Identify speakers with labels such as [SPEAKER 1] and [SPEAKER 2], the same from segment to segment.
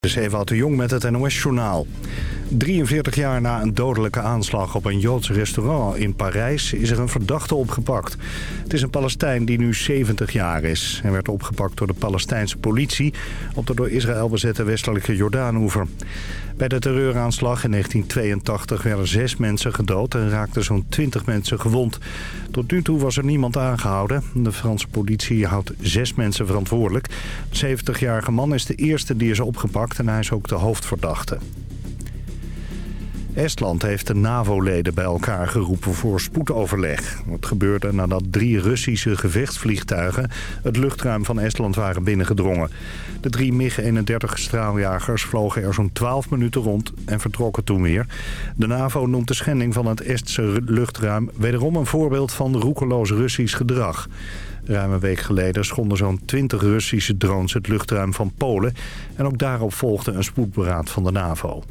[SPEAKER 1] Dus Ewout de Jong met het NOS-journaal. 43 jaar na een dodelijke aanslag op een Joods restaurant in Parijs is er een verdachte opgepakt. Het is een Palestijn die nu 70 jaar is. Hij werd opgepakt door de Palestijnse politie op de door Israël bezette westelijke Jordaanoever. Bij de terreuraanslag in 1982 werden zes mensen gedood en raakten zo'n 20 mensen gewond. Tot nu toe was er niemand aangehouden. De Franse politie houdt zes mensen verantwoordelijk. De 70-jarige man is de eerste die is opgepakt en hij is ook de hoofdverdachte. Estland heeft de NAVO-leden bij elkaar geroepen voor spoedoverleg. Het gebeurde nadat drie Russische gevechtsvliegtuigen het luchtruim van Estland waren binnengedrongen. De drie MiG-31 straaljagers vlogen er zo'n 12 minuten rond en vertrokken toen weer. De NAVO noemt de schending van het Estse luchtruim wederom een voorbeeld van roekeloos Russisch gedrag. Ruim een week geleden schonden zo'n 20 Russische drones het luchtruim van Polen. En ook daarop volgde een spoedberaad van de NAVO.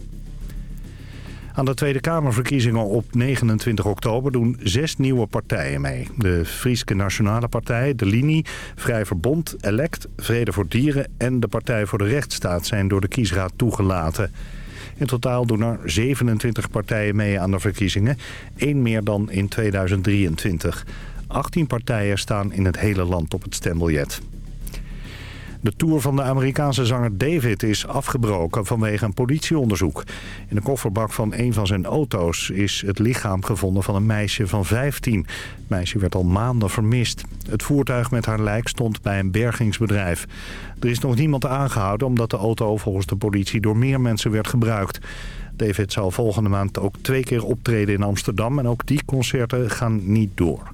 [SPEAKER 1] Aan de Tweede Kamerverkiezingen op 29 oktober doen zes nieuwe partijen mee. De Frieske Nationale Partij, de Linie, Vrij Verbond, Elect, Vrede voor Dieren en de Partij voor de Rechtsstaat zijn door de kiesraad toegelaten. In totaal doen er 27 partijen mee aan de verkiezingen, één meer dan in 2023. 18 partijen staan in het hele land op het stembiljet. De tour van de Amerikaanse zanger David is afgebroken vanwege een politieonderzoek. In de kofferbak van een van zijn auto's is het lichaam gevonden van een meisje van 15. Het meisje werd al maanden vermist. Het voertuig met haar lijk stond bij een bergingsbedrijf. Er is nog niemand aangehouden omdat de auto volgens de politie door meer mensen werd gebruikt. David zal volgende maand ook twee keer optreden in Amsterdam en ook die concerten gaan niet door.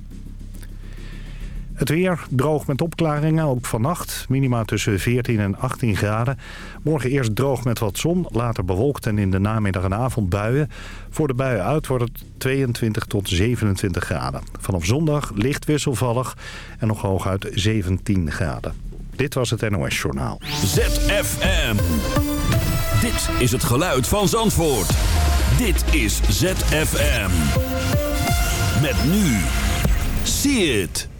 [SPEAKER 1] Het weer droog met opklaringen, ook vannacht. Minima tussen 14 en 18 graden. Morgen eerst droog met wat zon, later bewolkt en in de namiddag en avond buien. Voor de buien uit wordt het 22 tot 27 graden. Vanaf zondag licht wisselvallig en nog hooguit 17 graden. Dit was het NOS Journaal.
[SPEAKER 2] ZFM. Dit is het geluid van Zandvoort. Dit is ZFM. Met nu. See it.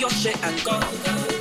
[SPEAKER 3] your shit and go.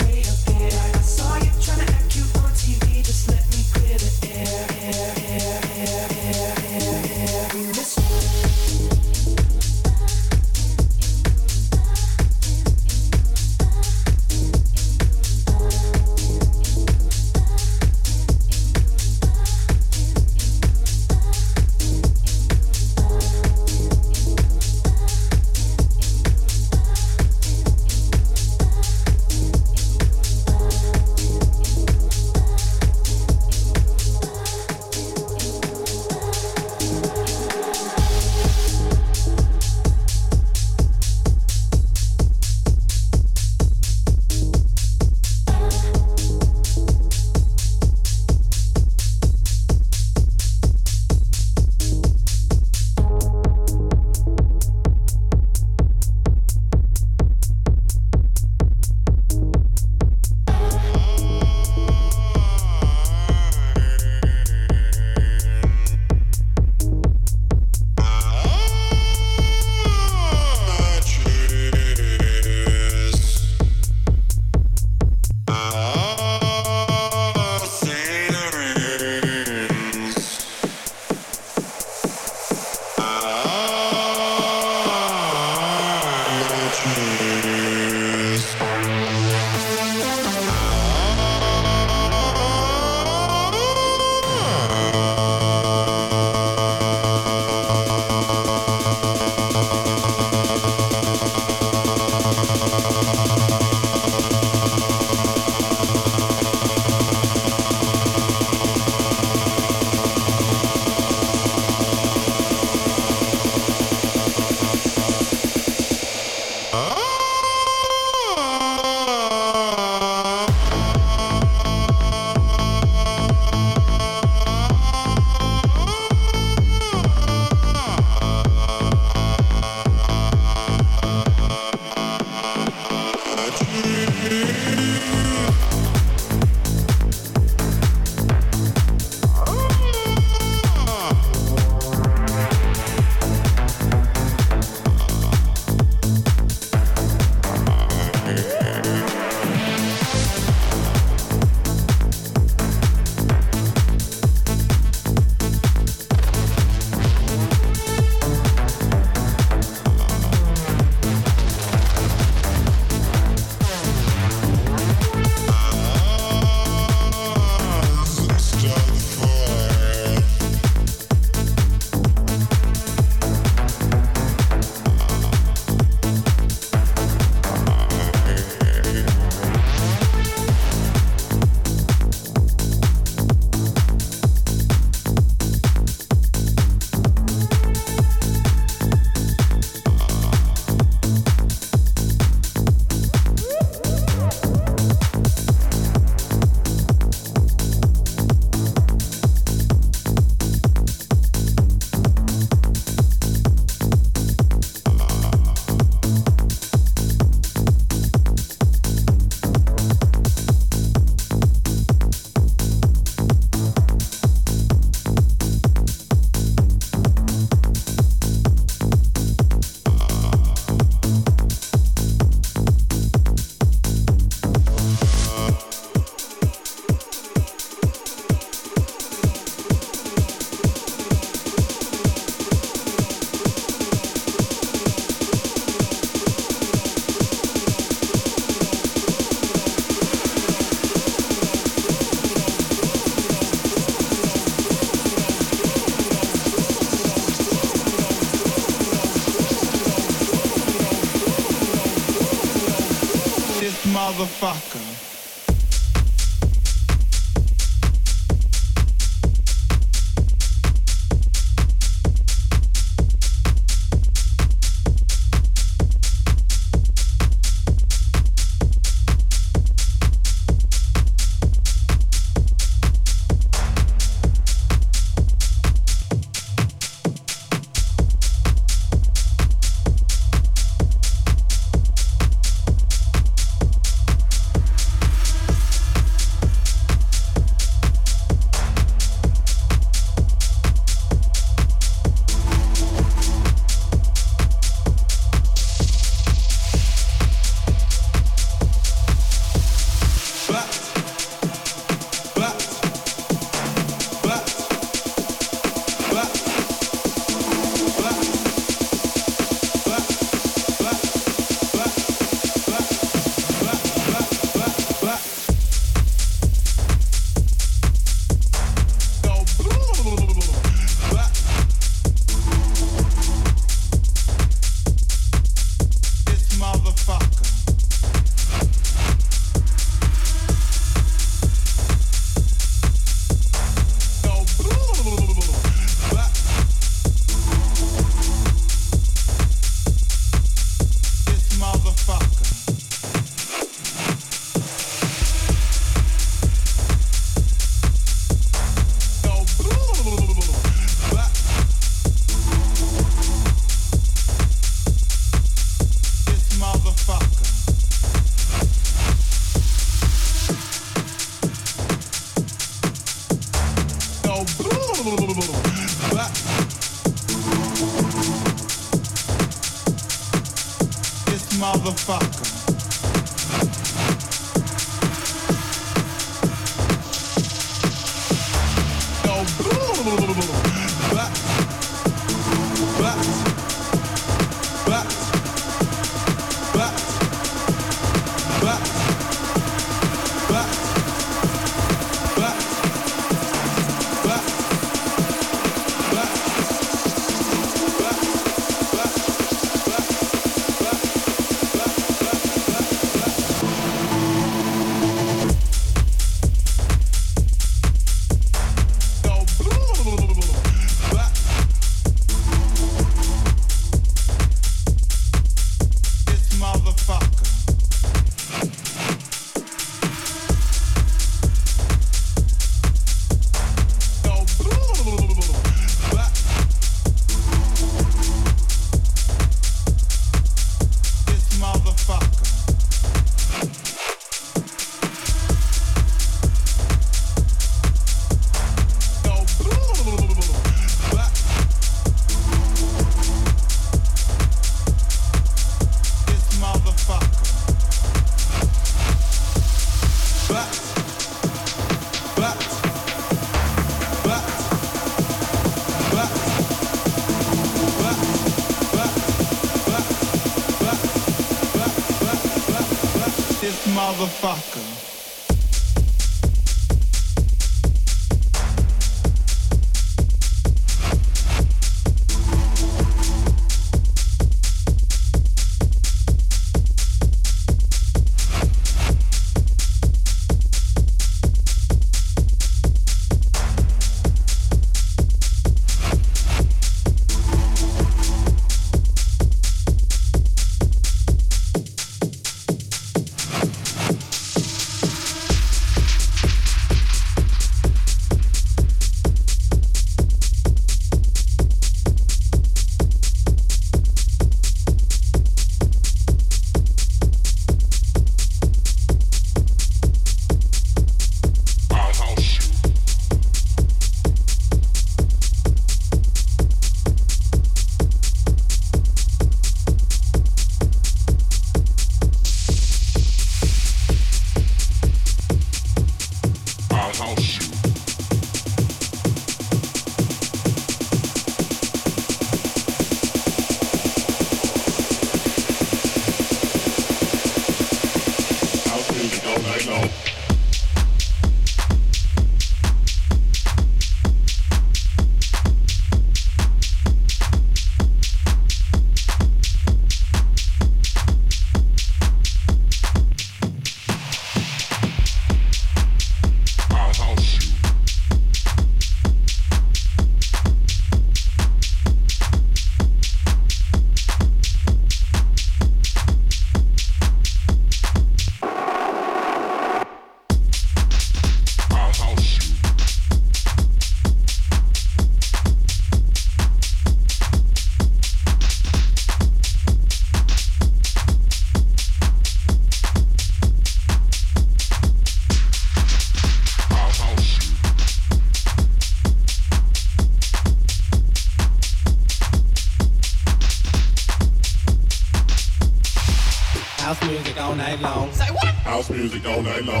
[SPEAKER 3] Music all night long.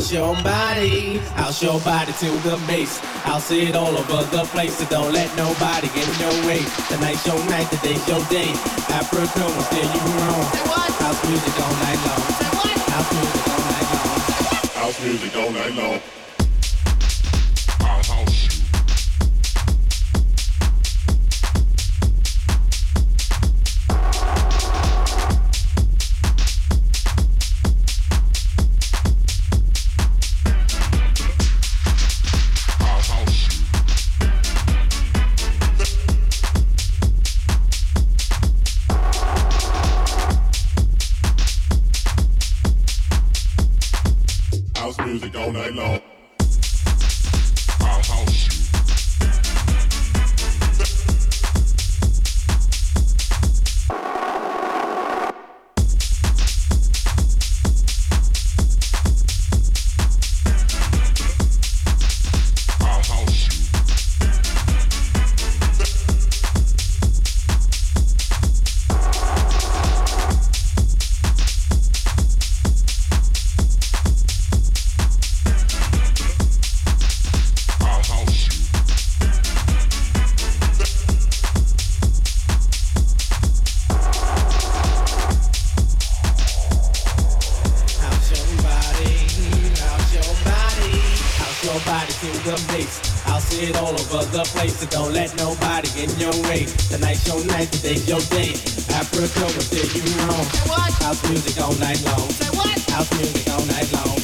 [SPEAKER 3] House your body, house your body to the base. I'll see it all over the place, so don't let nobody get in your way. Tonight's your night, the day's your day. Africa will steer
[SPEAKER 4] you wrong.
[SPEAKER 5] House music all night long.
[SPEAKER 6] House music all night long.
[SPEAKER 5] House music all night long. nobody to the. I'll see it all over the place, so don't let nobody in your way. Tonight's your night, today's your day. Africa will take you home. House music all night long. House music all night long.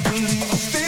[SPEAKER 2] can't believe